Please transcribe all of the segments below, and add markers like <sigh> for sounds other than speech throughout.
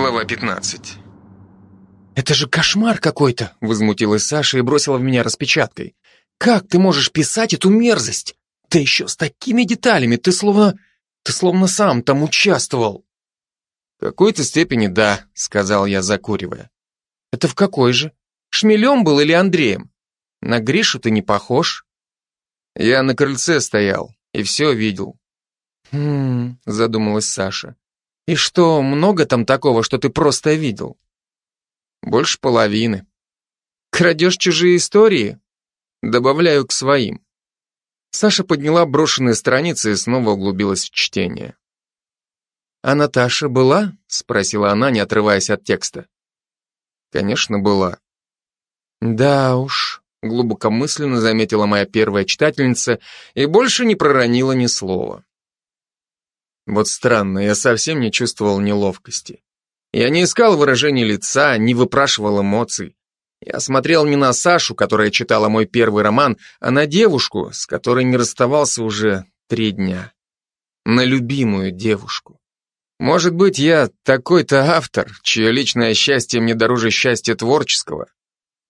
Глава 15 «Это же кошмар какой-то!» — возмутилась Саша и бросила в меня распечаткой. «Как ты можешь писать эту мерзость? Да еще с такими деталями, ты словно... ты словно сам там участвовал!» «В какой-то степени да», — сказал я, закуривая. «Это в какой же? Шмелем был или Андреем? На Гришу ты не похож». «Я на крыльце стоял и все видел». «Хм...» — задумалась Саша. «И что, много там такого, что ты просто видел?» «Больше половины». «Крадешь чужие истории?» «Добавляю к своим». Саша подняла брошенные страницы и снова углубилась в чтение. «А Наташа была?» — спросила она, не отрываясь от текста. «Конечно, была». «Да уж», — глубокомысленно заметила моя первая читательница и больше не проронила ни слова. Вот странно, я совсем не чувствовал неловкости. Я не искал выражения лица, не выпрашивал эмоций. Я смотрел не на Сашу, которая читала мой первый роман, а на девушку, с которой не расставался уже три дня. На любимую девушку. Может быть, я такой-то автор, чье личное счастье мне дороже счастья творческого.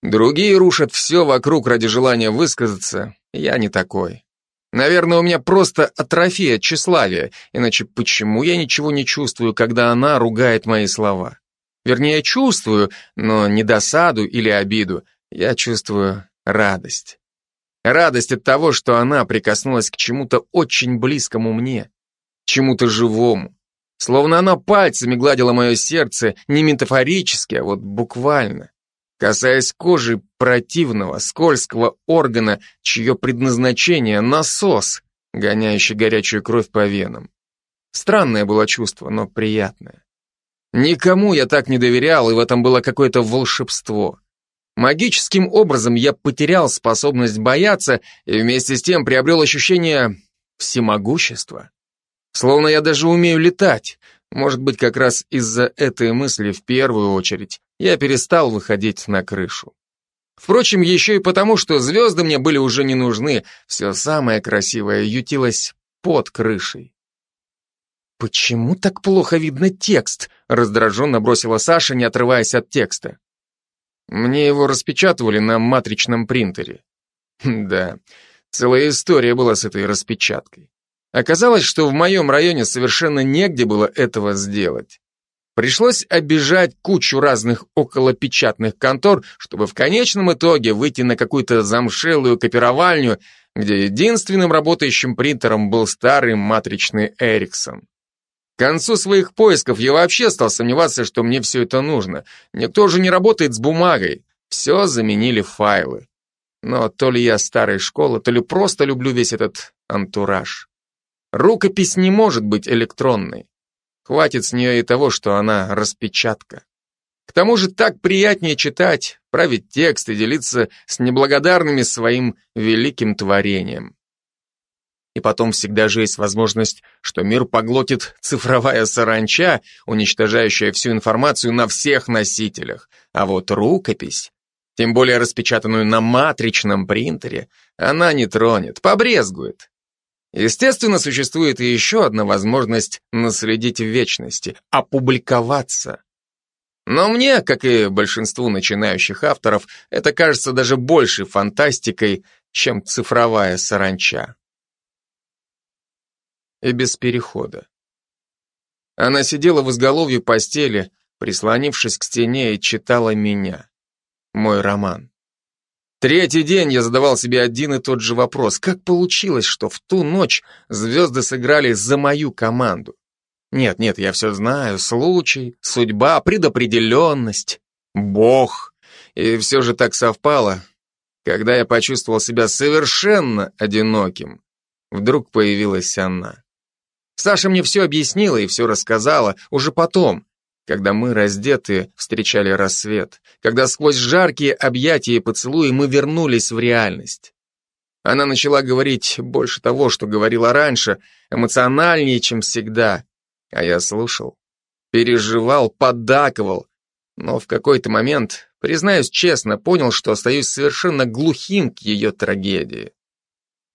Другие рушат все вокруг ради желания высказаться, я не такой. Наверное, у меня просто атрофия тщеславия, иначе почему я ничего не чувствую, когда она ругает мои слова? Вернее, чувствую, но не досаду или обиду, я чувствую радость. Радость от того, что она прикоснулась к чему-то очень близкому мне, чему-то живому. Словно она пальцами гладила мое сердце, не метафорически, а вот буквально касаясь кожи противного, скользкого органа, чье предназначение — насос, гоняющий горячую кровь по венам. Странное было чувство, но приятное. Никому я так не доверял, и в этом было какое-то волшебство. Магическим образом я потерял способность бояться и вместе с тем приобрел ощущение всемогущества. Словно я даже умею летать. Может быть, как раз из-за этой мысли в первую очередь я перестал выходить на крышу. Впрочем, еще и потому, что звезды мне были уже не нужны, все самое красивое ютилось под крышей. «Почему так плохо видно текст?» раздраженно бросила Саша, не отрываясь от текста. Мне его распечатывали на матричном принтере. Да, целая история была с этой распечаткой. Оказалось, что в моем районе совершенно негде было этого сделать. Пришлось обижать кучу разных околопечатных контор, чтобы в конечном итоге выйти на какую-то замшелую копировальню, где единственным работающим принтером был старый матричный Эриксон. К концу своих поисков я вообще стал сомневаться, что мне все это нужно. Никто же не работает с бумагой. Все заменили файлы. Но то ли я старой школы, то ли просто люблю весь этот антураж. Рукопись не может быть электронной. Хватит с нее и того, что она распечатка. К тому же так приятнее читать, править текст и делиться с неблагодарными своим великим творением. И потом всегда же есть возможность, что мир поглотит цифровая саранча, уничтожающая всю информацию на всех носителях. А вот рукопись, тем более распечатанную на матричном принтере, она не тронет, побрезгует. Естественно, существует и еще одна возможность наследить в вечности – опубликоваться. Но мне, как и большинству начинающих авторов, это кажется даже большей фантастикой, чем цифровая саранча. И без перехода. Она сидела в изголовье постели, прислонившись к стене и читала меня. Мой роман. Третий день я задавал себе один и тот же вопрос. Как получилось, что в ту ночь звезды сыграли за мою команду? Нет, нет, я все знаю. Случай, судьба, предопределенность, Бог. И все же так совпало. Когда я почувствовал себя совершенно одиноким, вдруг появилась она. Саша мне все объяснила и все рассказала, уже потом, когда мы, раздетые, встречали рассвет, когда сквозь жаркие объятия и поцелуи мы вернулись в реальность. Она начала говорить больше того, что говорила раньше, эмоциональнее, чем всегда. А я слушал, переживал, поддакивал, но в какой-то момент, признаюсь честно, понял, что остаюсь совершенно глухим к ее трагедии.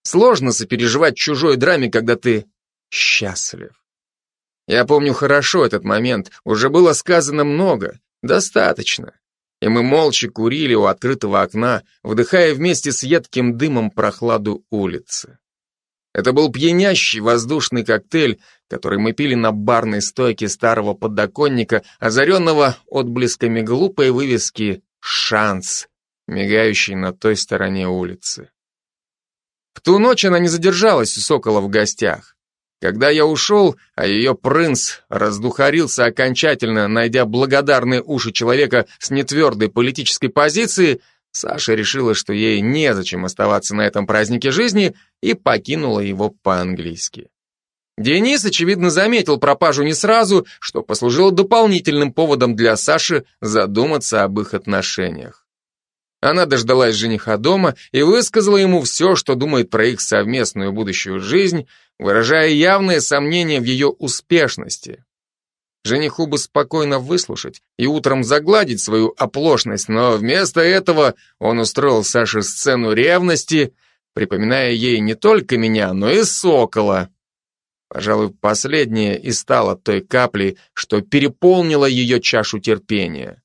Сложно сопереживать чужой драме, когда ты счастлив. Я помню хорошо этот момент, уже было сказано много, достаточно. И мы молча курили у открытого окна, вдыхая вместе с едким дымом прохладу улицы. Это был пьянящий воздушный коктейль, который мы пили на барной стойке старого подоконника, озаренного отблесками глупой вывески «Шанс», мигающей на той стороне улицы. В ту ночь она не задержалась у Сокола в гостях. Когда я ушел, а ее принц раздухарился окончательно, найдя благодарные уши человека с нетвердой политической позиции, Саша решила, что ей незачем оставаться на этом празднике жизни и покинула его по-английски. Денис, очевидно, заметил пропажу не сразу, что послужило дополнительным поводом для Саши задуматься об их отношениях. Она дождалась жениха дома и высказала ему все, что думает про их совместную будущую жизнь, выражая явное сомнение в ее успешности. Жениху бы спокойно выслушать и утром загладить свою оплошность, но вместо этого он устроил Саше сцену ревности, припоминая ей не только меня, но и Сокола. Пожалуй, последнее и стало той каплей, что переполнило ее чашу терпения.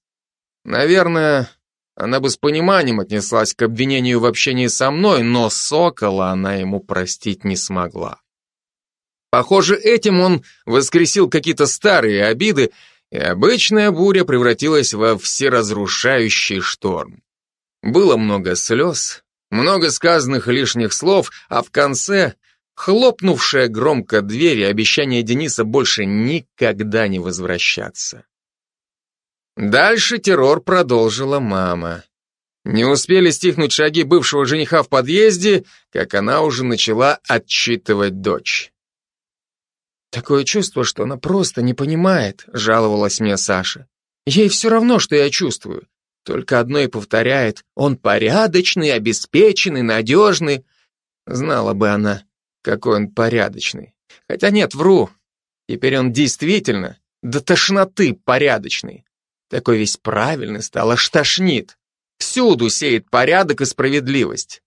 Наверное, она бы с пониманием отнеслась к обвинению в общении со мной, но Сокола она ему простить не смогла. Похоже, этим он воскресил какие-то старые обиды, и обычная буря превратилась во всеразрушающий шторм. Было много слез, много сказанных лишних слов, а в конце хлопнувшая громко дверь и обещание Дениса больше никогда не возвращаться. Дальше террор продолжила мама. Не успели стихнуть шаги бывшего жениха в подъезде, как она уже начала отчитывать дочь. «Такое чувство, что она просто не понимает», — жаловалась мне Саша. «Ей все равно, что я чувствую. Только одно и повторяет. Он порядочный, обеспеченный, надежный. Знала бы она, какой он порядочный. Хотя нет, вру. Теперь он действительно до тошноты порядочный. Такой весь правильный стал, аж тошнит. Всюду сеет порядок и справедливость.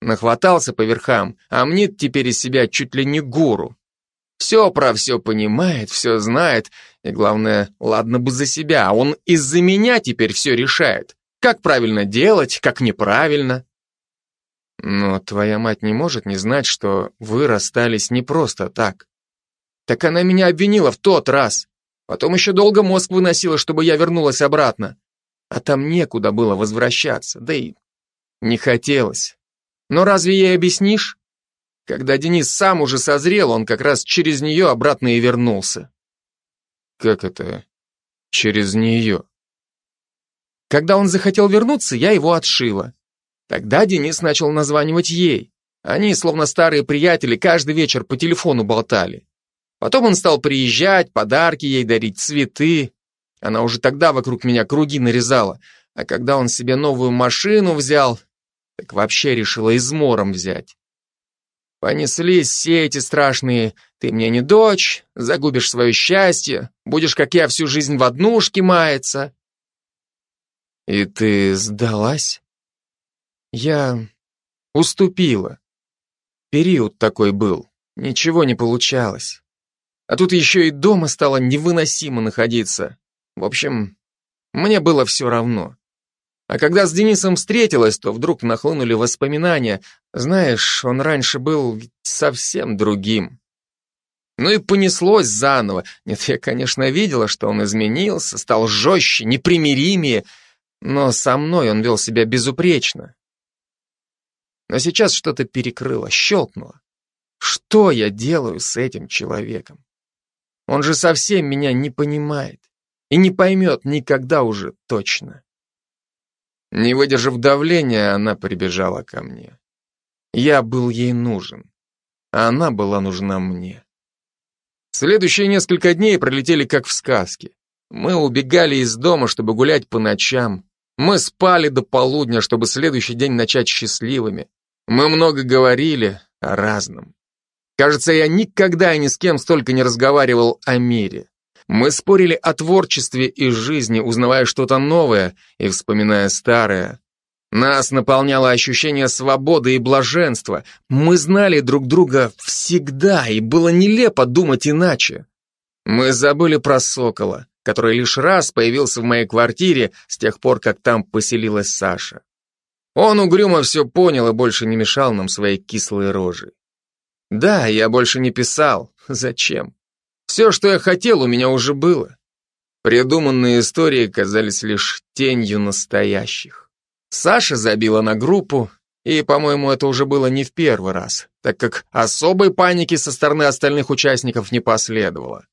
Нахватался по верхам, а мнит теперь из себя чуть ли не гуру. Все про все понимает, все знает, и главное, ладно бы за себя, а он из-за меня теперь все решает. Как правильно делать, как неправильно. Но твоя мать не может не знать, что вы расстались не просто так. Так она меня обвинила в тот раз. Потом еще долго мозг выносила, чтобы я вернулась обратно. А там некуда было возвращаться, да и не хотелось. Но разве ей объяснишь? Когда Денис сам уже созрел, он как раз через нее обратно и вернулся. Как это через нее? Когда он захотел вернуться, я его отшила. Тогда Денис начал названивать ей. Они, словно старые приятели, каждый вечер по телефону болтали. Потом он стал приезжать, подарки ей дарить, цветы. Она уже тогда вокруг меня круги нарезала. А когда он себе новую машину взял, так вообще решила измором взять. Понеслись все эти страшные «ты мне не дочь», «загубишь свое счастье», «будешь, как я, всю жизнь в однушке маяться». И ты сдалась? Я уступила. Период такой был, ничего не получалось. А тут еще и дома стало невыносимо находиться. В общем, мне было все равно. А когда с Денисом встретилась, то вдруг нахлынули воспоминания. Знаешь, он раньше был совсем другим. Ну и понеслось заново. Нет, я, конечно, видела, что он изменился, стал жестче, непримиримее, но со мной он вел себя безупречно. Но сейчас что-то перекрыло, щелкнуло. Что я делаю с этим человеком? Он же совсем меня не понимает и не поймет никогда уже точно. Не выдержав давления, она прибежала ко мне. Я был ей нужен, а она была нужна мне. Следующие несколько дней пролетели как в сказке. Мы убегали из дома, чтобы гулять по ночам. Мы спали до полудня, чтобы следующий день начать счастливыми. Мы много говорили о разном. Кажется, я никогда и ни с кем столько не разговаривал о мире. Мы спорили о творчестве и жизни, узнавая что-то новое и вспоминая старое. Нас наполняло ощущение свободы и блаженства. Мы знали друг друга всегда, и было нелепо думать иначе. Мы забыли про сокола, который лишь раз появился в моей квартире с тех пор, как там поселилась Саша. Он угрюмо все понял и больше не мешал нам своей кислой рожей. Да, я больше не писал. Зачем? Все, что я хотел, у меня уже было. Придуманные истории казались лишь тенью настоящих. Саша забила на группу, и, по-моему, это уже было не в первый раз, так как особой паники со стороны остальных участников не последовало.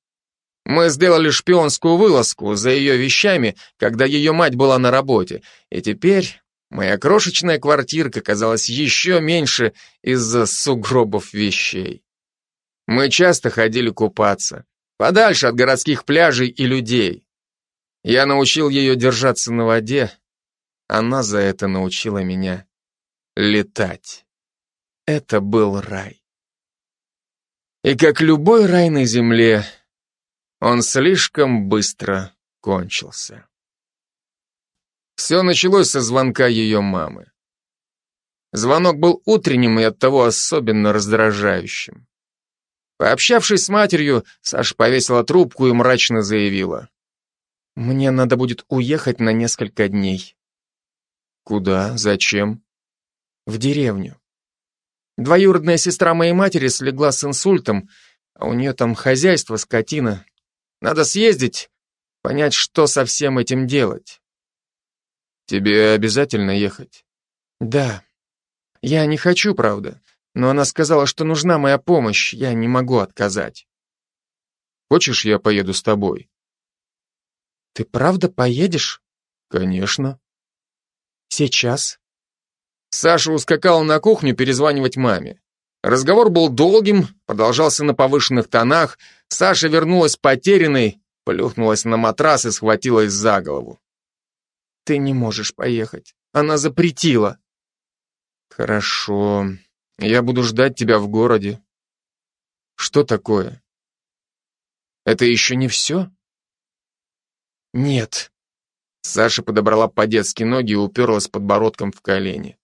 Мы сделали шпионскую вылазку за ее вещами, когда ее мать была на работе, и теперь моя крошечная квартирка казалась еще меньше из-за сугробов вещей. Мы часто ходили купаться, подальше от городских пляжей и людей. Я научил ее держаться на воде, она за это научила меня летать. Это был рай. И как любой рай на земле, он слишком быстро кончился. Все началось со звонка ее мамы. Звонок был утренним и оттого особенно раздражающим. Пообщавшись с матерью, Саша повесила трубку и мрачно заявила. «Мне надо будет уехать на несколько дней». «Куда? Зачем?» «В деревню. Двоюродная сестра моей матери слегла с инсультом, а у нее там хозяйство, скотина. Надо съездить, понять, что со всем этим делать». «Тебе обязательно ехать?» «Да. Я не хочу, правда. Но она сказала, что нужна моя помощь, я не могу отказать. Хочешь, я поеду с тобой? Ты правда поедешь? Конечно. Сейчас? Саша ускакал на кухню перезванивать маме. Разговор был долгим, продолжался на повышенных тонах. Саша вернулась потерянной, плюхнулась на матрас и схватилась за голову. Ты не можешь поехать. Она запретила. Хорошо. Я буду ждать тебя в городе. Что такое? Это еще не все? Нет. Саша подобрала по-детски ноги и уперлась подбородком в колени.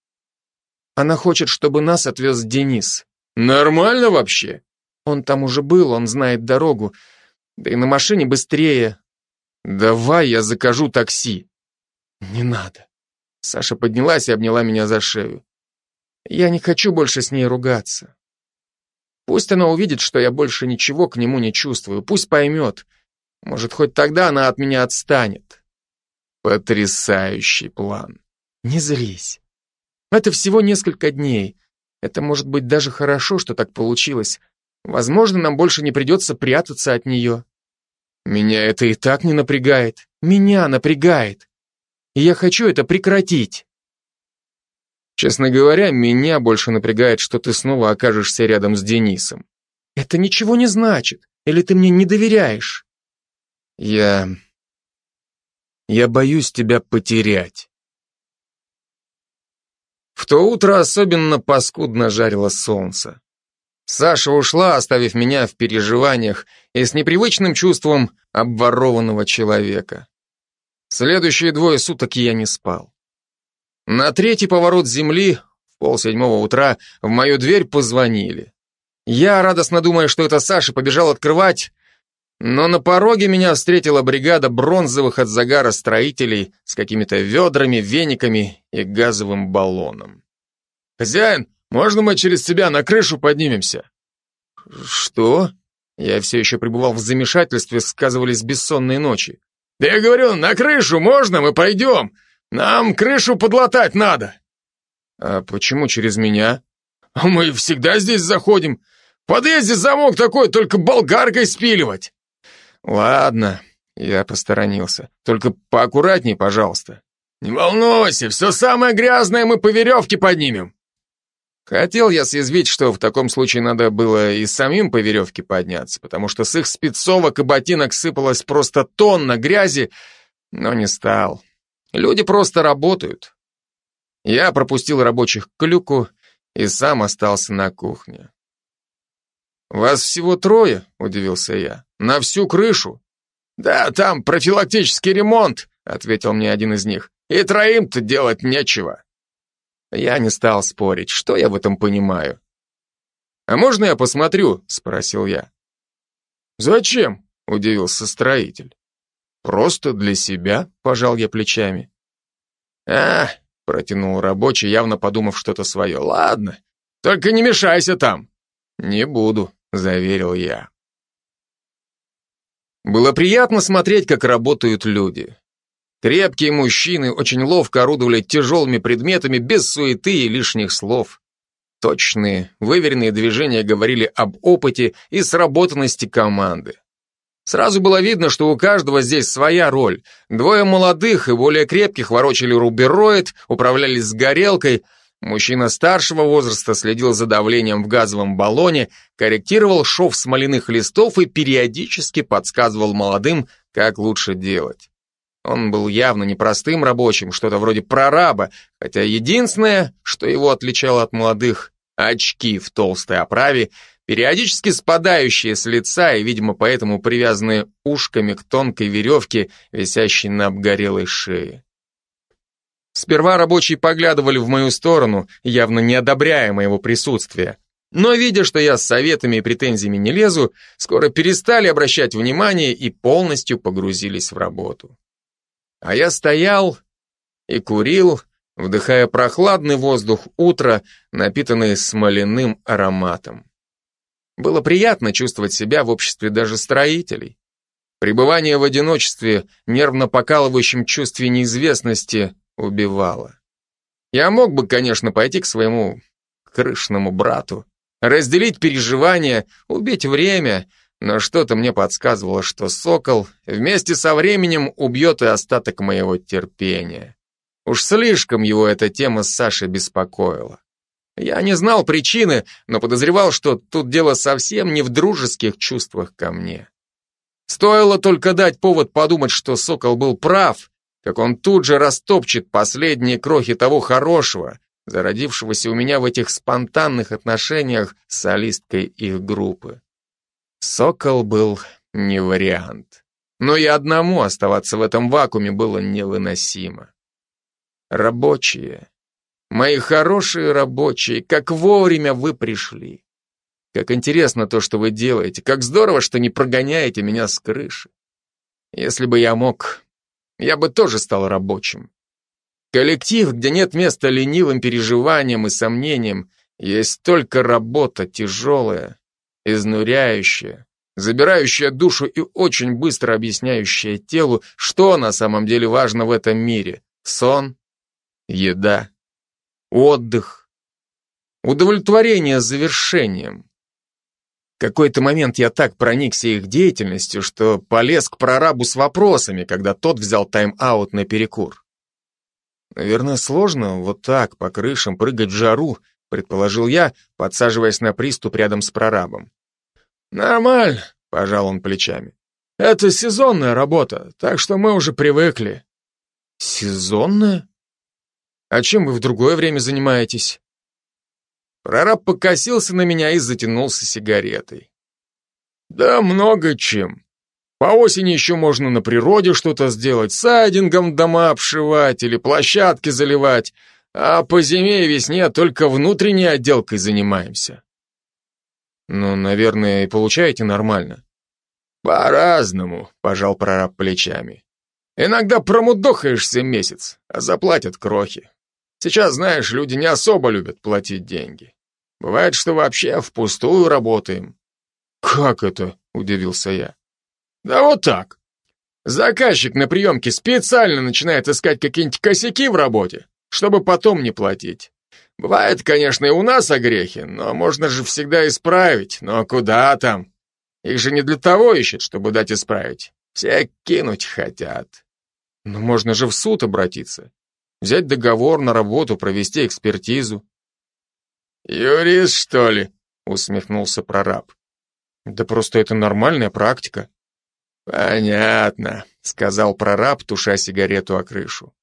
Она хочет, чтобы нас отвез Денис. Нормально вообще? Он там уже был, он знает дорогу. Да и на машине быстрее. Давай я закажу такси. Не надо. Саша поднялась и обняла меня за шею. Я не хочу больше с ней ругаться. Пусть она увидит, что я больше ничего к нему не чувствую, пусть поймет. Может, хоть тогда она от меня отстанет. Потрясающий план. Не злись. Это всего несколько дней. Это может быть даже хорошо, что так получилось. Возможно, нам больше не придется прятаться от нее. Меня это и так не напрягает. Меня напрягает. И я хочу это прекратить. Честно говоря, меня больше напрягает, что ты снова окажешься рядом с Денисом. Это ничего не значит. Или ты мне не доверяешь? Я... Я боюсь тебя потерять. В то утро особенно паскудно жарило солнце. Саша ушла, оставив меня в переживаниях и с непривычным чувством обворованного человека. Следующие двое суток я не спал. На третий поворот земли, в полседьмого утра, в мою дверь позвонили. Я, радостно думая, что это Саша, побежал открывать, но на пороге меня встретила бригада бронзовых от загара строителей с какими-то ведрами, вениками и газовым баллоном. «Хозяин, можно мы через тебя на крышу поднимемся?» «Что?» Я все еще пребывал в замешательстве, сказывались бессонные ночи. «Да я говорю, на крышу можно, мы пойдем. Нам крышу подлатать надо. А почему через меня? Мы всегда здесь заходим. В подъезде замок такой, только болгаркой спиливать. Ладно, я посторонился. Только поаккуратней, пожалуйста. Не волнуйся, все самое грязное мы по веревке поднимем. Хотел я съязвить, что в таком случае надо было и самим по веревке подняться, потому что с их спецовок и ботинок сыпалась просто тонна грязи, но не стал. Люди просто работают. Я пропустил рабочих к люку и сам остался на кухне. «Вас всего трое?» – удивился я. «На всю крышу?» «Да, там профилактический ремонт», – ответил мне один из них. «И троим-то делать нечего». Я не стал спорить, что я в этом понимаю. «А можно я посмотрю?» – спросил я. «Зачем? удивился строитель. Просто для себя, пожал я плечами. А, протянул рабочий, явно подумав что-то свое. Ладно, только не мешайся там. Не буду, заверил я. Было приятно смотреть, как работают люди. Крепкие мужчины очень ловко орудовали тяжелыми предметами без суеты и лишних слов. Точные, выверенные движения говорили об опыте и сработанности команды. Сразу было видно, что у каждого здесь своя роль. Двое молодых и более крепких ворочали рубероид, управлялись с горелкой. Мужчина старшего возраста следил за давлением в газовом баллоне, корректировал шов смоляных листов и периодически подсказывал молодым, как лучше делать. Он был явно непростым рабочим, что-то вроде прораба, хотя единственное, что его отличало от молодых, очки в толстой оправе, периодически спадающие с лица и, видимо, поэтому привязанные ушками к тонкой веревке, висящей на обгорелой шее. Сперва рабочие поглядывали в мою сторону, явно не одобряя моего присутствия. Но, видя, что я с советами и претензиями не лезу, скоро перестали обращать внимание и полностью погрузились в работу. А я стоял и курил, вдыхая прохладный воздух утра, напитанный смоляным ароматом. Было приятно чувствовать себя в обществе даже строителей. Пребывание в одиночестве, нервно покалывающем чувстве неизвестности, убивало. Я мог бы, конечно, пойти к своему крышному брату, разделить переживания, убить время, но что-то мне подсказывало, что сокол вместе со временем убьет и остаток моего терпения. Уж слишком его эта тема с Сашей беспокоила. Я не знал причины, но подозревал, что тут дело совсем не в дружеских чувствах ко мне. Стоило только дать повод подумать, что Сокол был прав, как он тут же растопчет последние крохи того хорошего, зародившегося у меня в этих спонтанных отношениях с солисткой их группы. Сокол был не вариант. Но и одному оставаться в этом вакууме было невыносимо. Рабочие. Мои хорошие рабочие, как вовремя вы пришли. Как интересно то, что вы делаете. Как здорово, что не прогоняете меня с крыши. Если бы я мог, я бы тоже стал рабочим. Коллектив, где нет места ленивым переживаниям и сомнениям, есть только работа тяжелая, изнуряющая, забирающая душу и очень быстро объясняющая телу, что на самом деле важно в этом мире. Сон, еда, отдых, удовлетворение завершением. В какой-то момент я так проникся их деятельностью, что полез к прорабу с вопросами, когда тот взял тайм-аут на перекур. Наверное, сложно вот так по крышам прыгать в жару, предположил я, подсаживаясь на приступ рядом с прорабом. «Нормально», — пожал он плечами. «Это сезонная работа, так что мы уже привыкли». «Сезонная? А чем вы в другое время занимаетесь?» Прораб покосился на меня и затянулся сигаретой. «Да много чем. По осени еще можно на природе что-то сделать, сайдингом дома обшивать или площадки заливать, а по зиме и весне только внутренней отделкой занимаемся. Ну, наверное, и получаете нормально. По-разному, пожал прораб плечами. Иногда промудохаешься месяц, а заплатят крохи. Сейчас, знаешь, люди не особо любят платить деньги. Бывает, что вообще впустую работаем. Как это? Удивился я. Да вот так. Заказчик на приемке специально начинает искать какие-нибудь косяки в работе, чтобы потом не платить. Бывает, конечно, и у нас огрехи, но можно же всегда исправить. Но куда там? Их же не для того ищут, чтобы дать исправить. Все кинуть хотят. Но можно же в суд обратиться. Взять договор на работу, провести экспертизу. «Юрист, что ли?» — усмехнулся прораб. «Да просто это нормальная практика». «Понятно», — сказал прораб, туша сигарету о крышу.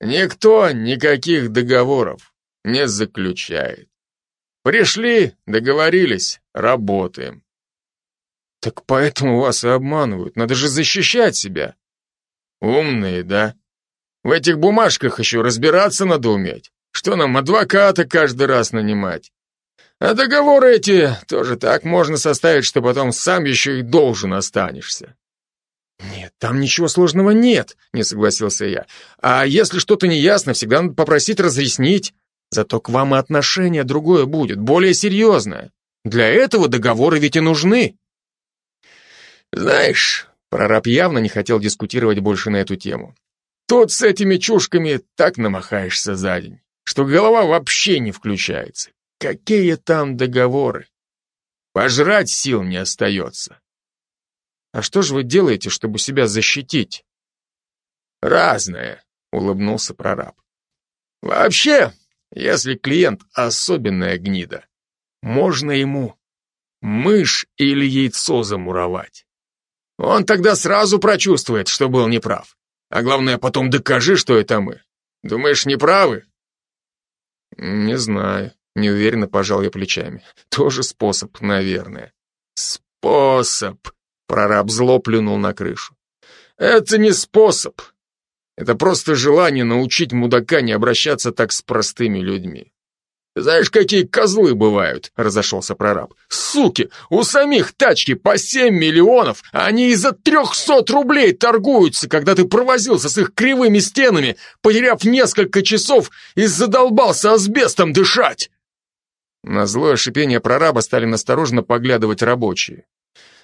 «Никто никаких договоров не заключает. Пришли, договорились, работаем. Так поэтому вас и обманывают. Надо же защищать себя. Умные, да? В этих бумажках еще разбираться надо уметь. Что нам, адвоката каждый раз нанимать? А договоры эти тоже так можно составить, что потом сам еще и должен останешься. «Нет, там ничего сложного нет», — не согласился я. «А если что-то неясно, всегда надо попросить разъяснить. Зато к вам и отношение другое будет, более серьезное. Для этого договоры ведь и нужны». «Знаешь, прораб явно не хотел дискутировать больше на эту тему. Тут с этими чушками так намахаешься за день, что голова вообще не включается. Какие там договоры? Пожрать сил не остается. А что же вы делаете, чтобы себя защитить? Разное, улыбнулся прораб. Вообще, если клиент особенная гнида, можно ему мышь или яйцо замуровать. Он тогда сразу прочувствует, что был неправ. А главное, потом докажи, что это мы. Думаешь, неправы? Не знаю. Неуверенно пожал я плечами. Тоже способ, наверное. Способ. Прораб зло плюнул на крышу. Это не способ. Это просто желание научить мудака не обращаться так с простыми людьми. Знаешь, какие козлы бывают, разошелся прораб. Суки, у самих тачки по 7 миллионов, а они из-за 300 рублей торгуются, когда ты провозился с их кривыми стенами, потеряв несколько часов и задолбался асбестом дышать. На злое шипение прораба стали настороженно поглядывать рабочие.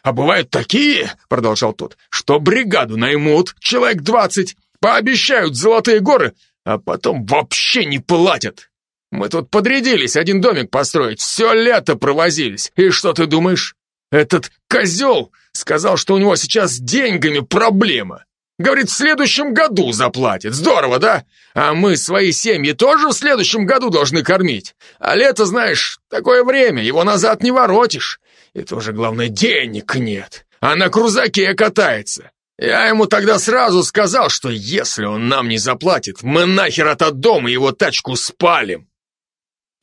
«А бывают такие, — продолжал тот, — что бригаду наймут, человек двадцать, пообещают золотые горы, а потом вообще не платят. Мы тут подрядились один домик построить, все лето провозились. И что ты думаешь? Этот козел сказал, что у него сейчас с деньгами проблема. Говорит, в следующем году заплатит. Здорово, да? А мы свои семьи тоже в следующем году должны кормить. А лето, знаешь, такое время, его назад не воротишь. И тоже, главное, денег нет. А на крузаке катается. Я ему тогда сразу сказал, что если он нам не заплатит, мы нахер этот дом и его тачку спалим.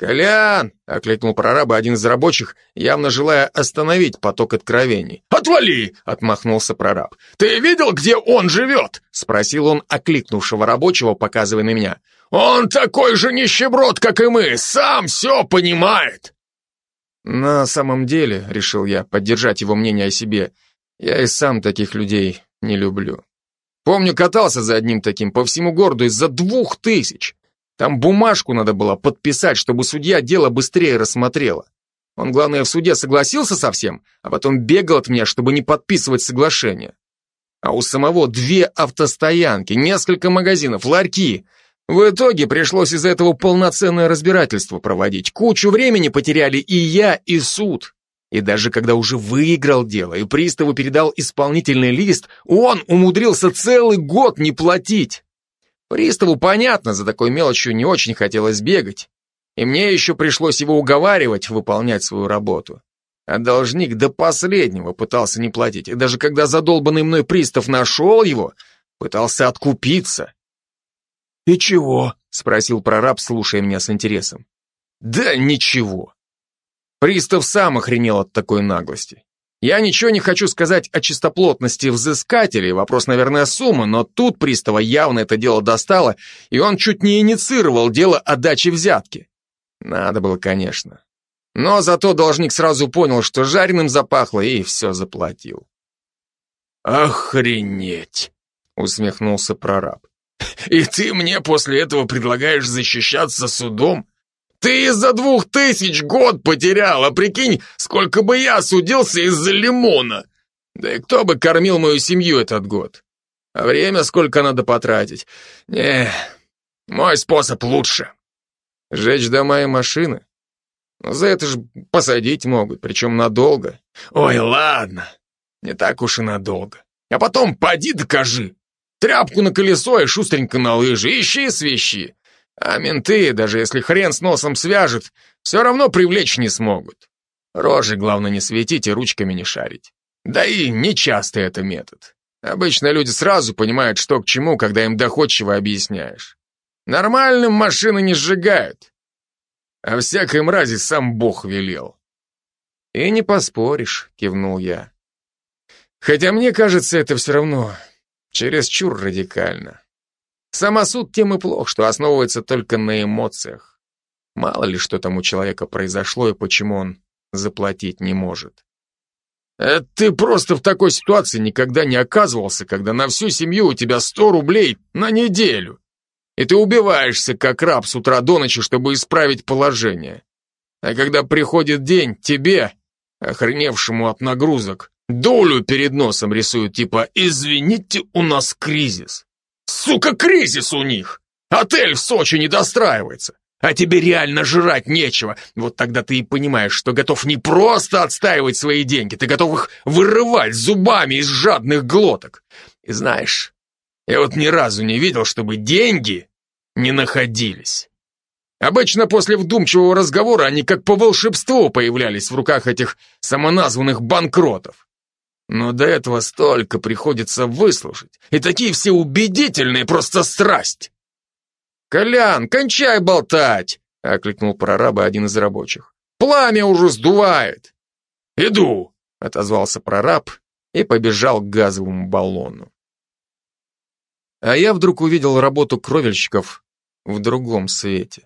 «Колян!» — окликнул прораба один из рабочих, явно желая остановить поток откровений. «Отвали!» — отмахнулся прораб. «Ты видел, где он живет?» — спросил он окликнувшего рабочего, показывая на меня. «Он такой же нищеброд, как и мы, сам все понимает!» «На самом деле, — решил я, поддержать его мнение о себе, — я и сам таких людей не люблю. Помню, катался за одним таким по всему городу из-за двух тысяч. Там бумажку надо было подписать, чтобы судья дело быстрее рассмотрела. Он, главное, в суде согласился со всем, а потом бегал от меня, чтобы не подписывать соглашение. А у самого две автостоянки, несколько магазинов, ларьки. В итоге пришлось из-за этого полноценное разбирательство проводить. Кучу времени потеряли и я, и суд. И даже когда уже выиграл дело и приставу передал исполнительный лист, он умудрился целый год не платить. Приставу, понятно, за такой мелочью не очень хотелось бегать. И мне еще пришлось его уговаривать выполнять свою работу. А должник до последнего пытался не платить. И даже когда задолбанный мной пристав нашел его, пытался откупиться. «И чего?» — спросил прораб, слушая меня с интересом. «Да ничего». Пристав сам охренел от такой наглости. Я ничего не хочу сказать о чистоплотности взыскателей, вопрос, наверное, суммы, но тут пристава явно это дело достало, и он чуть не инициировал дело о даче взятки. Надо было, конечно. Но зато должник сразу понял, что жареным запахло, и все заплатил. «Охренеть!» — усмехнулся прораб. «И ты мне после этого предлагаешь защищаться судом? Ты из-за двух тысяч год потерял, а прикинь, сколько бы я судился из-за лимона. Да и кто бы кормил мою семью этот год? А время сколько надо потратить? Не, мой способ лучше. Жечь дома и машины? За это же посадить могут, причем надолго. Ой, ладно, не так уж и надолго. А потом поди докажи. Тряпку на колесо и шустренько на лыжи, ищи свищи. А менты, даже если хрен с носом свяжут, все равно привлечь не смогут. Рожи, главное, не светить и ручками не шарить. Да и нечасто это метод. Обычно люди сразу понимают, что к чему, когда им доходчиво объясняешь. Нормальным машины не сжигают. А всякой мрази сам Бог велел. И не поспоришь, кивнул я. Хотя мне кажется, это все равно чересчур радикально. Самосуд тем и плох, что основывается только на эмоциях. Мало ли, что там у человека произошло и почему он заплатить не может. Это ты просто в такой ситуации никогда не оказывался, когда на всю семью у тебя сто рублей на неделю. И ты убиваешься, как раб с утра до ночи, чтобы исправить положение. А когда приходит день, тебе, охреневшему от нагрузок, долю перед носом рисуют, типа «Извините, у нас кризис». Сука, кризис у них! Отель в Сочи не достраивается а тебе реально жрать нечего. Вот тогда ты и понимаешь, что готов не просто отстаивать свои деньги, ты готов их вырывать зубами из жадных глоток. И знаешь, я вот ни разу не видел, чтобы деньги не находились. Обычно после вдумчивого разговора они как по волшебству появлялись в руках этих самоназванных банкротов. Но до этого столько приходится выслушать, и такие все убедительные, просто страсть. «Колян, кончай болтать!» — окликнул прораба один из рабочих. «Пламя уже сдувает!» «Иду!» — отозвался прораб и побежал к газовому баллону. А я вдруг увидел работу кровельщиков в другом свете.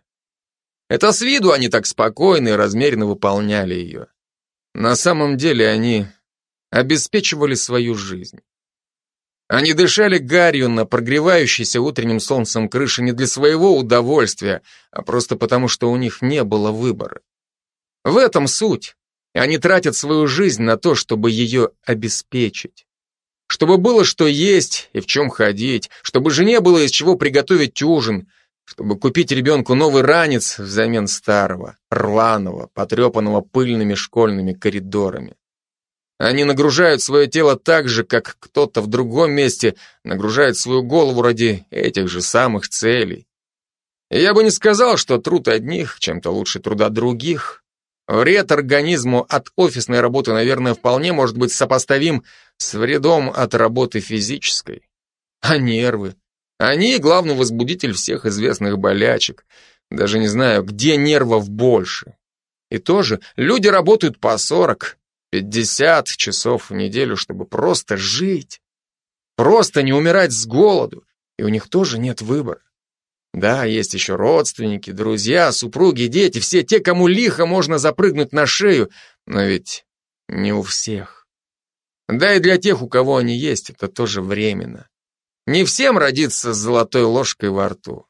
Это с виду они так спокойно и размеренно выполняли ее. На самом деле они обеспечивали свою жизнь. Они дышали гарью на прогревающейся утренним солнцем крыше не для своего удовольствия, а просто потому, что у них не было выбора. В этом суть. Они тратят свою жизнь на то, чтобы ее обеспечить. Чтобы было что есть и в чем ходить, чтобы жене было из чего приготовить ужин, чтобы купить ребенку новый ранец взамен старого, рваного, потрепанного пыльными школьными коридорами. Они нагружают свое тело так же, как кто-то в другом месте нагружает свою голову ради этих же самых целей. И я бы не сказал, что труд одних чем-то лучше труда других. Вред организму от офисной работы, наверное, вполне может быть сопоставим с вредом от работы физической. А нервы? Они главный возбудитель всех известных болячек. Даже не знаю, где нервов больше. И тоже люди работают по 40, 50 часов в неделю, чтобы просто жить. Просто не умирать с голоду. И у них тоже нет выбора. Да, есть еще родственники, друзья, супруги, дети, все те, кому лихо можно запрыгнуть на шею, но ведь не у всех. Да и для тех, у кого они есть, это тоже временно. Не всем родиться с золотой ложкой во рту.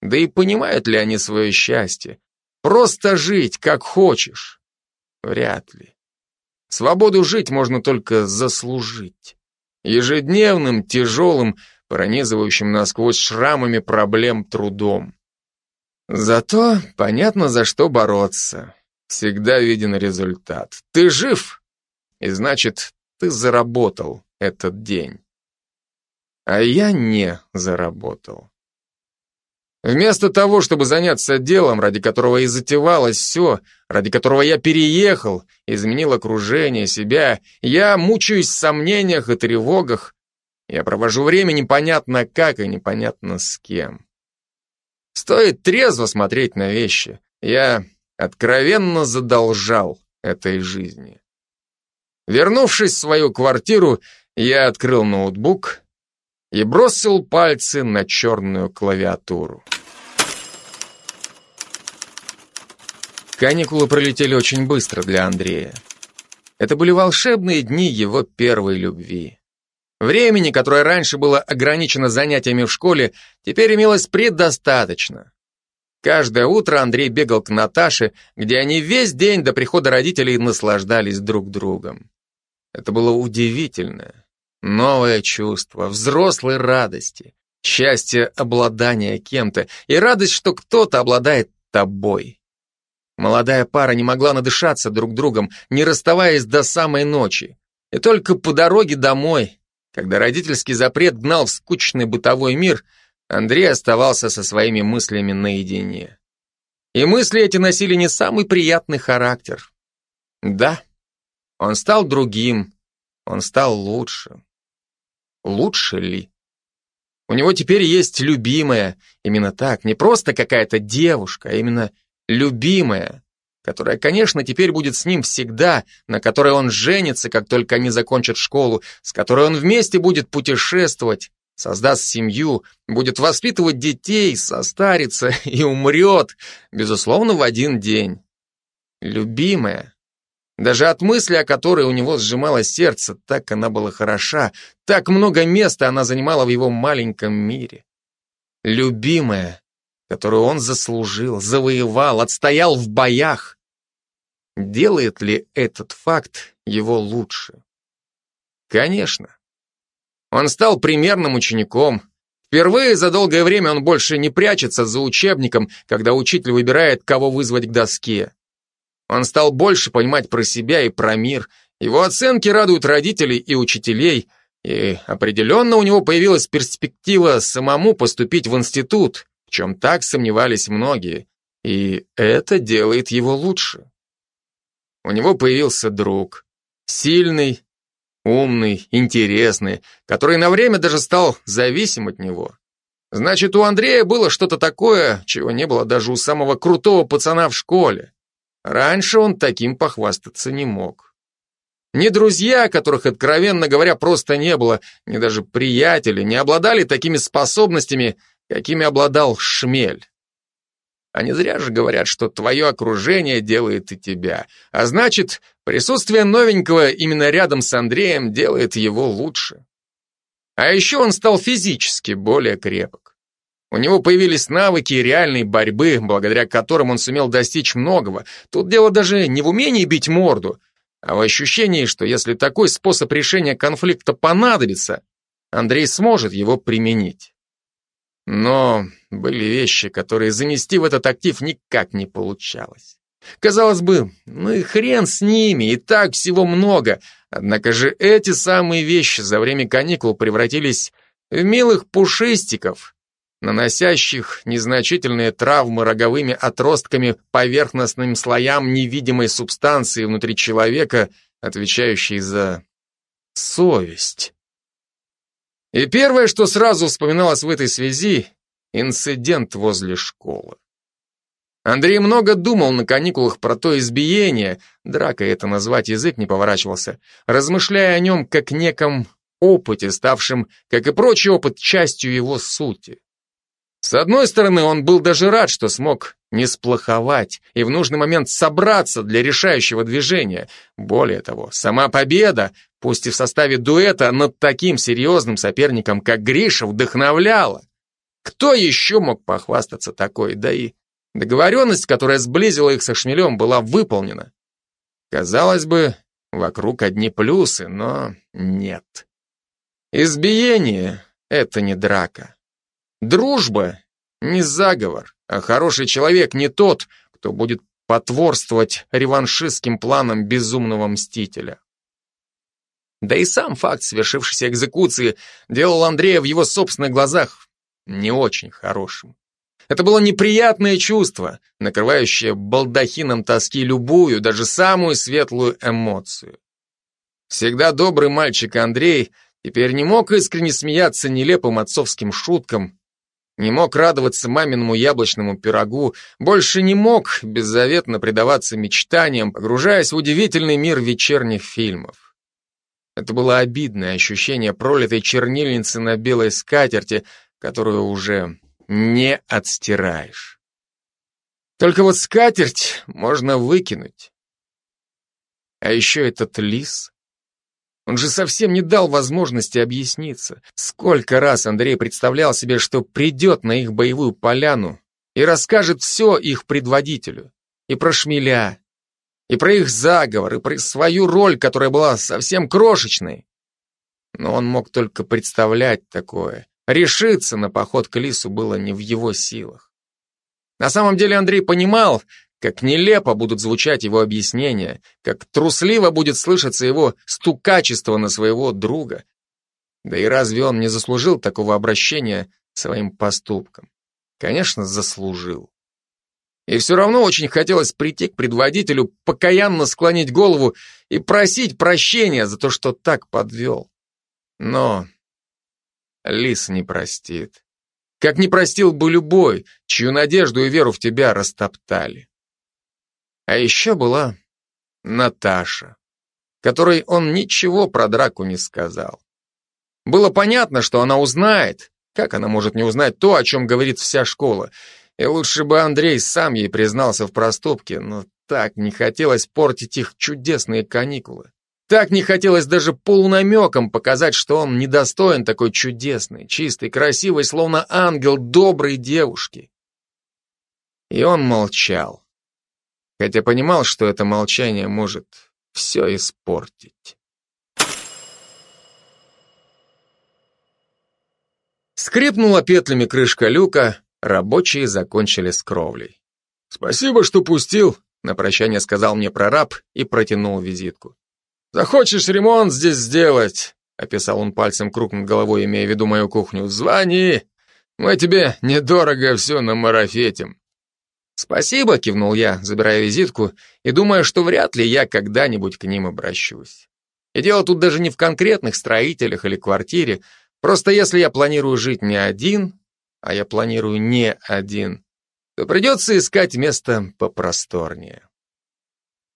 Да и понимают ли они свое счастье? Просто жить, как хочешь? Вряд ли. Свободу жить можно только заслужить. Ежедневным, тяжелым, пронизывающим насквозь шрамами проблем трудом. Зато понятно, за что бороться. Всегда виден результат. Ты жив, и значит, ты заработал этот день. А я не заработал. Вместо того, чтобы заняться делом, ради которого и затевалось все, ради которого я переехал, изменил окружение, себя, я мучаюсь в сомнениях и тревогах, я провожу время непонятно как и непонятно с кем. Стоит трезво смотреть на вещи. Я откровенно задолжал этой жизни. Вернувшись в свою квартиру, я открыл ноутбук и бросил пальцы на черную клавиатуру. Каникулы пролетели очень быстро для Андрея. Это были волшебные дни его первой любви. Времени, которое раньше было ограничено занятиями в школе, теперь имелось предостаточно. Каждое утро Андрей бегал к Наташе, где они весь день до прихода родителей наслаждались друг другом. Это было удивительно. Новое чувство, взрослой радости, счастье обладания кем-то и радость, что кто-то обладает тобой. Молодая пара не могла надышаться друг другом, не расставаясь до самой ночи. И только по дороге домой, когда родительский запрет гнал в скучный бытовой мир, Андрей оставался со своими мыслями наедине. И мысли эти носили не самый приятный характер. Да, он стал другим, он стал лучше. Лучше ли? У него теперь есть любимая, именно так, не просто какая-то девушка, а именно любимая, которая, конечно, теперь будет с ним всегда, на которой он женится, как только они закончат школу, с которой он вместе будет путешествовать, создаст семью, будет воспитывать детей, состарится <laughs> и умрет, безусловно, в один день. Любимая, даже от мысли, о которой у него сжималось сердце, так она была хороша, так много места она занимала в его маленьком мире. Любимая, которую он заслужил, завоевал, отстоял в боях. Делает ли этот факт его лучше? Конечно. Он стал примерным учеником. Впервые за долгое время он больше не прячется за учебником, когда учитель выбирает, кого вызвать к доске. Он стал больше понимать про себя и про мир. Его оценки радуют родителей и учителей, и определенно у него появилась перспектива самому поступить в институт, в чем так сомневались многие, и это делает его лучше. У него появился друг, сильный, умный, интересный, который на время даже стал зависим от него. Значит, у Андрея было что-то такое, чего не было даже у самого крутого пацана в школе. Раньше он таким похвастаться не мог. Ни друзья, которых, откровенно говоря, просто не было, ни даже приятели не обладали такими способностями, какими обладал Шмель. А не зря же говорят, что твое окружение делает и тебя. А значит, присутствие новенького именно рядом с Андреем делает его лучше. А еще он стал физически более крепок. У него появились навыки реальной борьбы, благодаря которым он сумел достичь многого. Тут дело даже не в умении бить морду, а в ощущении, что если такой способ решения конфликта понадобится, Андрей сможет его применить. Но были вещи, которые занести в этот актив никак не получалось. Казалось бы, ну и хрен с ними, и так всего много. Однако же эти самые вещи за время каникул превратились в милых пушистиков, наносящих незначительные травмы роговыми отростками поверхностным слоям невидимой субстанции внутри человека, отвечающей за совесть. И первое, что сразу вспоминалось в этой связи, инцидент возле школы. Андрей много думал на каникулах про то избиение, драка это назвать язык не поворачивался, размышляя о нем как неком опыте, ставшем, как и прочий опыт, частью его сути. С одной стороны, он был даже рад, что смог не сплоховать и в нужный момент собраться для решающего движения. Более того, сама победа, пусть и в составе дуэта, над таким серьезным соперником, как Гриша, вдохновляла. Кто еще мог похвастаться такой? Да и договоренность, которая сблизила их со Шмелем, была выполнена. Казалось бы, вокруг одни плюсы, но нет. Избиение — это не драка. Дружба не заговор, а хороший человек не тот, кто будет потворствовать реваншистским планам безумного мстителя. Да и сам факт свершившейся экзекуции делал Андрея в его собственных глазах не очень хорошим. Это было неприятное чувство, накрывающее балдахином тоски любую, даже самую светлую эмоцию. Всегда добрый мальчик Андрей теперь не мог искренне смеяться нелепым отцовским шуткам, не мог радоваться маминому яблочному пирогу, больше не мог беззаветно предаваться мечтаниям, погружаясь в удивительный мир вечерних фильмов. Это было обидное ощущение пролитой чернильницы на белой скатерти, которую уже не отстираешь. Только вот скатерть можно выкинуть. А еще этот лис. Он же совсем не дал возможности объясниться. Сколько раз Андрей представлял себе, что придет на их боевую поляну и расскажет все их предводителю. И про шмеля, и про их заговор, и про свою роль, которая была совсем крошечной. Но он мог только представлять такое. Решиться на поход к лису было не в его силах. На самом деле Андрей понимал, как нелепо будут звучать его объяснения, как трусливо будет слышаться его стукачество на своего друга. Да и разве он не заслужил такого обращения своим поступком? Конечно, заслужил. И все равно очень хотелось прийти к предводителю, покаянно склонить голову и просить прощения за то, что так подвел. Но Лис не простит. Как не простил бы любой, чью надежду и веру в тебя растоптали. А еще была Наташа, которой он ничего про драку не сказал. Было понятно, что она узнает. Как она может не узнать то, о чем говорит вся школа? И лучше бы Андрей сам ей признался в проступке, но так не хотелось портить их чудесные каникулы. Так не хотелось даже полунамеком показать, что он недостоин такой чудесной, чистой, красивой, словно ангел доброй девушки. И он молчал, хотя понимал, что это молчание может все испортить. Скрипнула петлями крышка люка, рабочие закончили с кровлей. «Спасибо, что пустил», — на прощание сказал мне прораб и протянул визитку. «Захочешь ремонт здесь сделать?» — описал он пальцем круг над головой, имея в виду мою кухню. «Звони! Мы тебе недорого все намарафетим». «Спасибо», — кивнул я, забирая визитку, и думая, что вряд ли я когда-нибудь к ним обращусь. И дело тут даже не в конкретных строителях или квартире, просто если я планирую жить не один, а я планирую не один, то придется искать место попросторнее.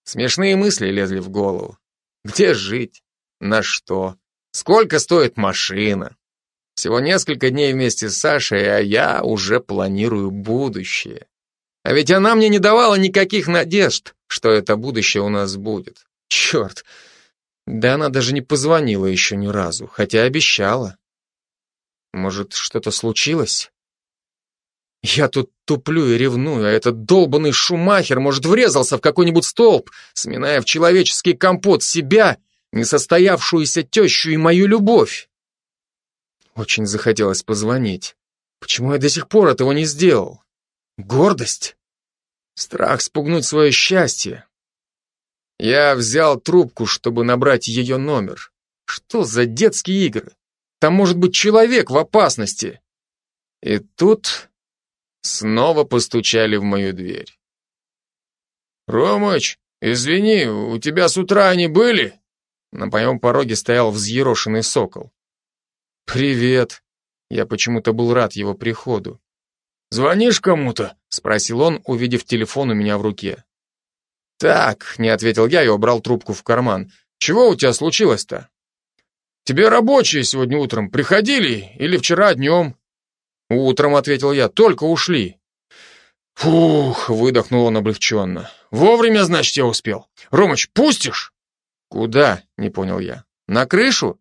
Смешные мысли лезли в голову. Где жить? На что? Сколько стоит машина? Всего несколько дней вместе с Сашей, а я уже планирую будущее. А ведь она мне не давала никаких надежд, что это будущее у нас будет. Черт! Да она даже не позвонила еще ни разу, хотя обещала. Может, что-то случилось? Я тут туплю и ревную, а этот долбанный Шумахер, может, врезался в какой-нибудь столб, сминая в человеческий компот себя, несостоявшуюся тещу и мою любовь. Очень захотелось позвонить. Почему я до сих пор этого не сделал? Гордость? Страх спугнуть свое счастье? Я взял трубку, чтобы набрать ее номер. Что за детские игры? Там может быть человек в опасности. И тут снова постучали в мою дверь. «Ромыч, извини, у тебя с утра они были?» На моем пороге стоял взъерошенный сокол. «Привет!» Я почему-то был рад его приходу. «Звонишь кому-то?» — спросил он, увидев телефон у меня в руке. «Так», — не ответил я и убрал трубку в карман. «Чего у тебя случилось-то?» «Тебе рабочие сегодня утром приходили или вчера днем?» «Утром», — ответил я, — «только ушли». «Фух», — выдохнул он облегченно. «Вовремя, значит, я успел. Ромыч, пустишь?» «Куда?» — не понял я. «На крышу?»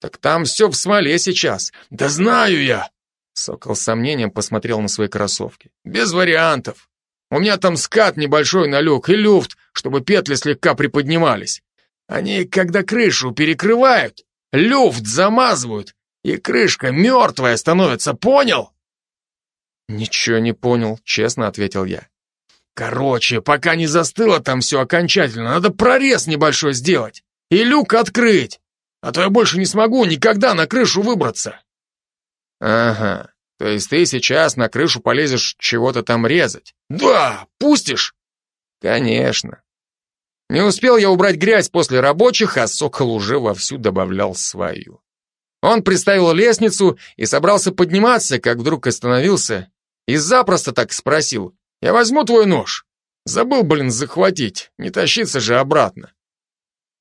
«Так там все в смоле сейчас». «Да знаю я!» Сокол с сомнением посмотрел на свои кроссовки. «Без вариантов. У меня там скат небольшой на люк и люфт, чтобы петли слегка приподнимались. Они, когда крышу перекрывают, люфт замазывают, и крышка мертвая становится, понял?» «Ничего не понял», — честно ответил я. «Короче, пока не застыло там все окончательно, надо прорез небольшой сделать и люк открыть, а то я больше не смогу никогда на крышу выбраться». «Ага, то есть ты сейчас на крышу полезешь чего-то там резать?» «Да, пустишь?» «Конечно». Не успел я убрать грязь после рабочих, а сокол уже вовсю добавлял свою. Он приставил лестницу и собрался подниматься, как вдруг остановился и запросто так спросил. «Я возьму твой нож. Забыл, блин, захватить. Не тащиться же обратно».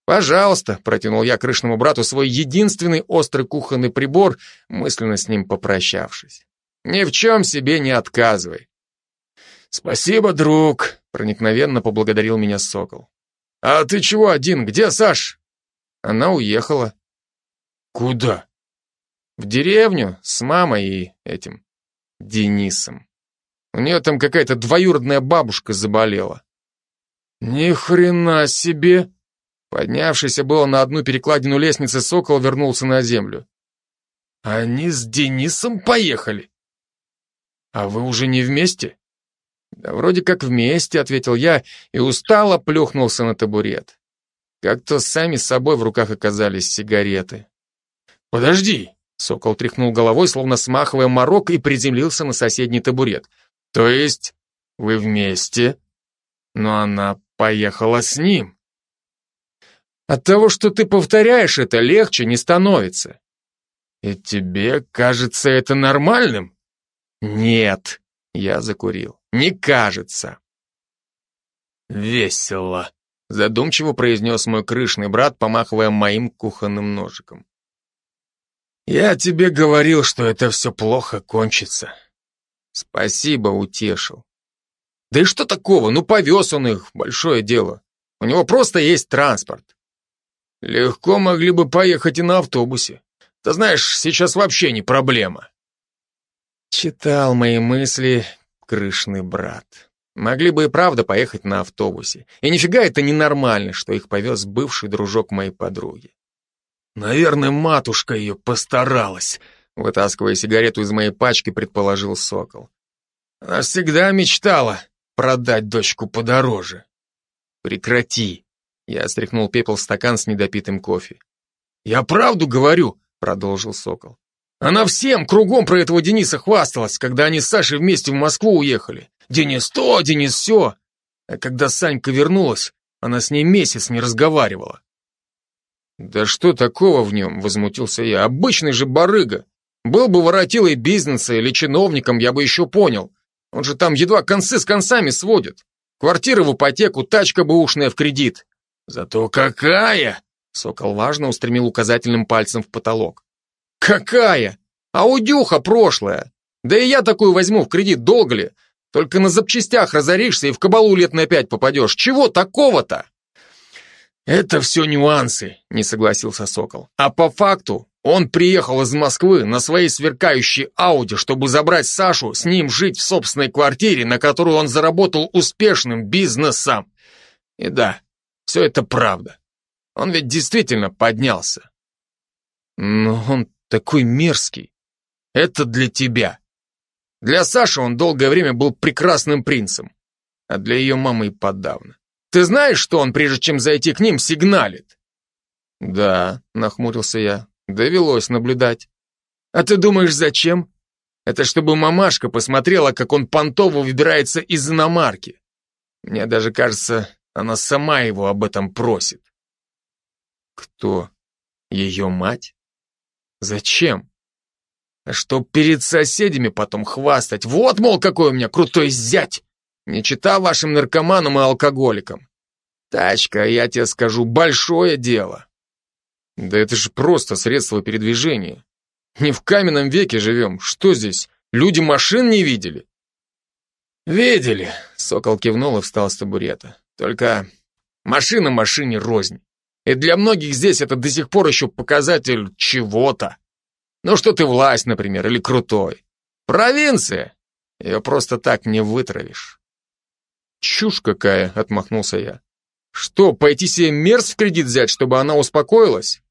«Пожалуйста», — протянул я крышному брату свой единственный острый кухонный прибор, мысленно с ним попрощавшись. «Ни в чем себе не отказывай». «Спасибо, друг», — проникновенно поблагодарил меня Сокол. «А ты чего один? Где Саш?» Она уехала. «Куда?» В деревню с мамой и этим Денисом. У нее там какая-то двоюродная бабушка заболела. Ни хрена себе! Поднявшийся было на одну перекладину лестницы сокол вернулся на землю. Они с Денисом поехали? А вы уже не вместе? Да вроде как вместе, ответил я и устало плюхнулся на табурет. Как-то сами с собой в руках оказались сигареты. Подожди, Сокол тряхнул головой, словно смахивая морок, и приземлился на соседний табурет. «То есть вы вместе, но она поехала с ним?» «От того, что ты повторяешь это, легче не становится». «И тебе кажется это нормальным?» «Нет», — я закурил, — «не кажется». «Весело», — задумчиво произнес мой крышный брат, помахивая моим кухонным ножиком. Я тебе говорил, что это все плохо кончится. Спасибо, утешил. Да и что такого? Ну, повез он их, большое дело. У него просто есть транспорт. Легко могли бы поехать и на автобусе. Ты знаешь, сейчас вообще не проблема. Читал мои мысли крышный брат. Могли бы и правда поехать на автобусе. И нифига это ненормально, что их повез бывший дружок моей подруги. Наверное, матушка ее постаралась, вытаскивая сигарету из моей пачки, предположил Сокол. Она всегда мечтала продать дочку подороже. Прекрати. Я стряхнул пепел в стакан с недопитым кофе. Я правду говорю, продолжил Сокол. Она всем кругом про этого Дениса хвасталась, когда они с Сашей вместе в Москву уехали. Денис то, Денис все. А когда Санька вернулась, она с ней месяц не разговаривала. «Да что такого в нем?» — возмутился я. «Обычный же барыга. Был бы воротилой бизнеса или чиновником, я бы еще понял. Он же там едва концы с концами сводит. Квартира в ипотеку, тачка бэушная в кредит». «Зато какая!» — Сокол важно устремил указательным пальцем в потолок. «Какая? А удюха прошлая. Да и я такую возьму в кредит, долго ли? Только на запчастях разоришься и в кабалу лет на пять попадешь. Чего такого-то?» «Это все нюансы», — не согласился Сокол. «А по факту он приехал из Москвы на своей сверкающей Ауди, чтобы забрать Сашу, с ним жить в собственной квартире, на которую он заработал успешным бизнесом. И да, все это правда. Он ведь действительно поднялся. Но он такой мерзкий. Это для тебя. Для Саши он долгое время был прекрасным принцем, а для ее мамы и подавно. Ты знаешь, что он, прежде чем зайти к ним, сигналит? Да, нахмурился я. Довелось наблюдать. А ты думаешь, зачем? Это чтобы мамашка посмотрела, как он понтово выбирается из иномарки. Мне даже кажется, она сама его об этом просит. Кто? Ее мать? Зачем? Чтоб перед соседями потом хвастать. Вот, мол, какой у меня крутой зять. Не чита вашим наркоманам и алкоголикам. Тачка, я тебе скажу, большое дело. Да это же просто средство передвижения. Не в каменном веке живем. Что здесь, люди машин не видели? Видели, Сокол кивнул и встал с табурета. Только машина машине рознь. И для многих здесь это до сих пор еще показатель чего-то. Ну что ты власть, например, или крутой. Провинция. Ее просто так не вытравишь. «Чушь какая!» — отмахнулся я. «Что, пойти себе мерз в кредит взять, чтобы она успокоилась?»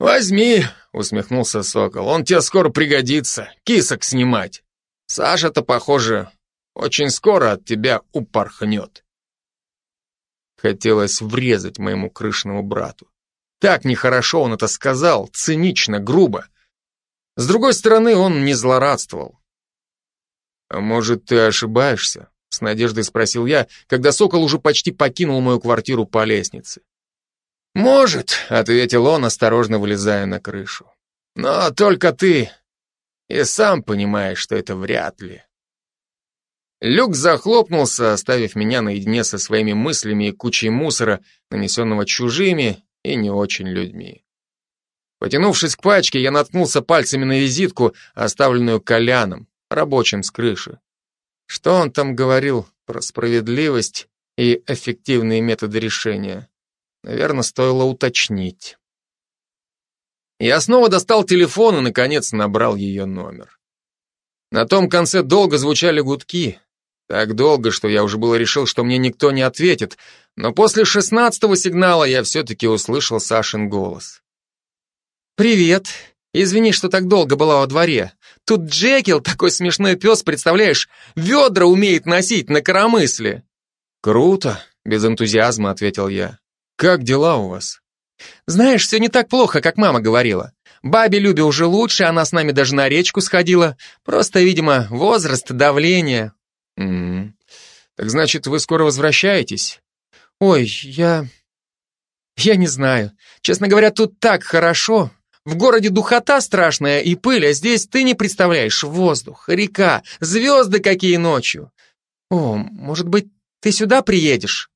«Возьми!» — усмехнулся Сокол. «Он тебе скоро пригодится. Кисок снимать. Саша-то, похоже, очень скоро от тебя упорхнет». Хотелось врезать моему крышному брату. Так нехорошо он это сказал, цинично, грубо. С другой стороны, он не злорадствовал. «А может, ты ошибаешься?» С надеждой спросил я, когда сокол уже почти покинул мою квартиру по лестнице. «Может», — ответил он, осторожно вылезая на крышу. «Но только ты и сам понимаешь, что это вряд ли». Люк захлопнулся, оставив меня наедине со своими мыслями и кучей мусора, нанесенного чужими и не очень людьми. Потянувшись к пачке, я наткнулся пальцами на визитку, оставленную Коляном, рабочим с крыши. Что он там говорил про справедливость и эффективные методы решения? Наверное, стоило уточнить. Я снова достал телефон и, наконец, набрал ее номер. На том конце долго звучали гудки. Так долго, что я уже было решил, что мне никто не ответит, но после шестнадцатого сигнала я все-таки услышал Сашин голос. «Привет. Извини, что так долго была во дворе. Тут Джекил, такой смешной пес, представляешь, ведра умеет носить на коромысле. Круто, без энтузиазма ответил я. Как дела у вас? Знаешь, все не так плохо, как мама говорила. Бабе Любе уже лучше, она с нами даже на речку сходила. Просто, видимо, возраст, давление. М Так значит, вы скоро возвращаетесь? Ой, я... Я не знаю. Честно говоря, тут так хорошо. В городе духота страшная и пыль, а здесь ты не представляешь воздух, река, звезды какие ночью. О, может быть, ты сюда приедешь?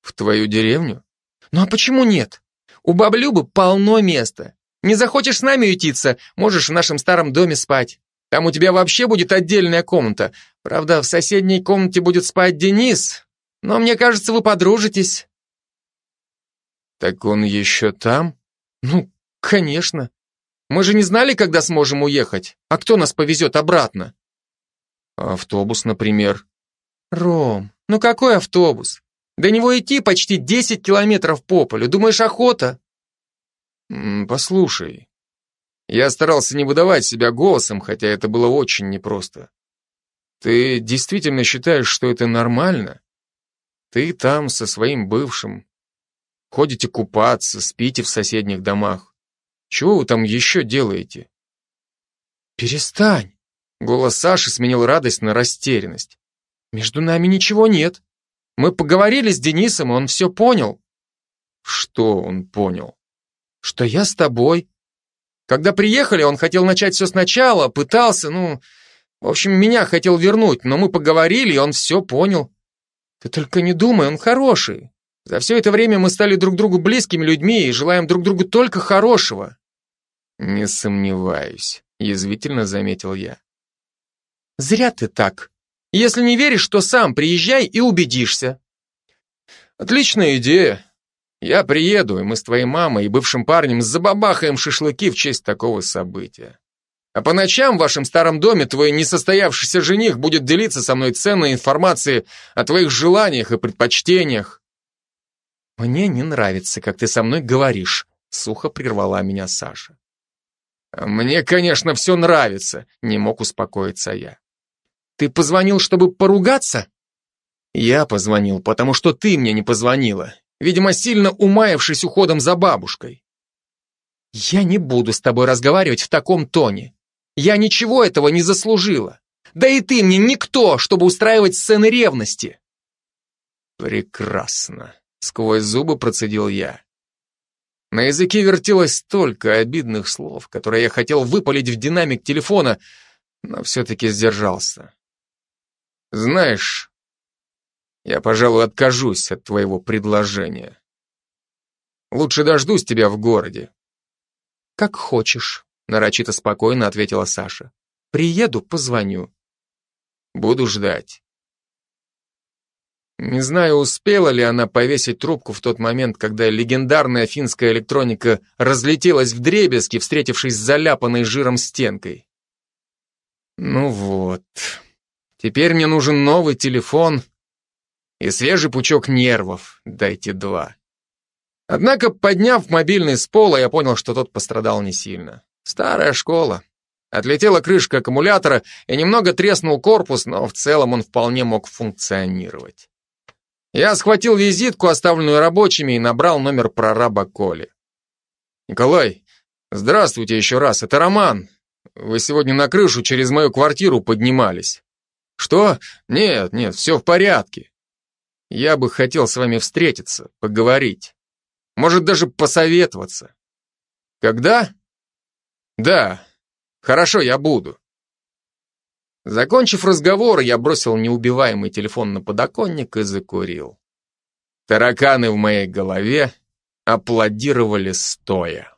В твою деревню? Ну а почему нет? У баблюбы полно места. Не захочешь с нами ютиться, можешь в нашем старом доме спать. Там у тебя вообще будет отдельная комната. Правда, в соседней комнате будет спать Денис, но мне кажется, вы подружитесь». «Так он еще там?» «Ну, конечно. Мы же не знали, когда сможем уехать. А кто нас повезет обратно?» «Автобус, например». «Ром, ну какой автобус? До него идти почти 10 километров по полю. Думаешь, охота?» «Послушай, я старался не выдавать себя голосом, хотя это было очень непросто. Ты действительно считаешь, что это нормально? Ты там со своим бывшим. Ходите купаться, спите в соседних домах. Чего вы там еще делаете? Перестань. Голос Саши сменил радость на растерянность. Между нами ничего нет. Мы поговорили с Денисом, и он все понял. Что он понял? Что я с тобой. Когда приехали, он хотел начать все сначала, пытался, ну... В общем, меня хотел вернуть, но мы поговорили, и он все понял. Ты только не думай, он хороший. За все это время мы стали друг другу близкими людьми и желаем друг другу только хорошего. Не сомневаюсь, язвительно заметил я. Зря ты так. Если не веришь, то сам приезжай и убедишься. Отличная идея. Я приеду, и мы с твоей мамой и бывшим парнем забабахаем шашлыки в честь такого события. А по ночам в вашем старом доме твой несостоявшийся жених будет делиться со мной ценной информацией о твоих желаниях и предпочтениях. Мне не нравится, как ты со мной говоришь, сухо прервала меня Саша. «А мне, конечно, все нравится, не мог успокоиться я. Ты позвонил, чтобы поругаться? Я позвонил, потому что ты мне не позвонила, видимо, сильно умаявшись уходом за бабушкой. Я не буду с тобой разговаривать в таком тоне. Я ничего этого не заслужила. Да и ты мне никто, чтобы устраивать сцены ревности. Прекрасно. Сквозь зубы процедил я. На языке вертелось столько обидных слов, которые я хотел выпалить в динамик телефона, но все-таки сдержался. Знаешь, я, пожалуй, откажусь от твоего предложения. Лучше дождусь тебя в городе. Как хочешь нарочито спокойно ответила Саша. Приеду, позвоню. Буду ждать. Не знаю, успела ли она повесить трубку в тот момент, когда легендарная финская электроника разлетелась в дребезги, встретившись с заляпанной жиром стенкой. Ну вот. Теперь мне нужен новый телефон и свежий пучок нервов. Дайте два. Однако, подняв мобильный с пола, я понял, что тот пострадал не сильно. Старая школа. Отлетела крышка аккумулятора и немного треснул корпус, но в целом он вполне мог функционировать. Я схватил визитку, оставленную рабочими, и набрал номер прораба Коли. «Николай, здравствуйте еще раз, это Роман. Вы сегодня на крышу через мою квартиру поднимались». «Что? Нет, нет, все в порядке. Я бы хотел с вами встретиться, поговорить. Может, даже посоветоваться. Когда? Да, хорошо, я буду. Закончив разговор, я бросил неубиваемый телефон на подоконник и закурил. Тараканы в моей голове аплодировали стоя.